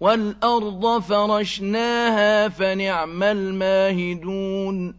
وَالْأَرْضَ فَرَشْنَاهَا فَنِعْمَ الْمَاهِدُونَ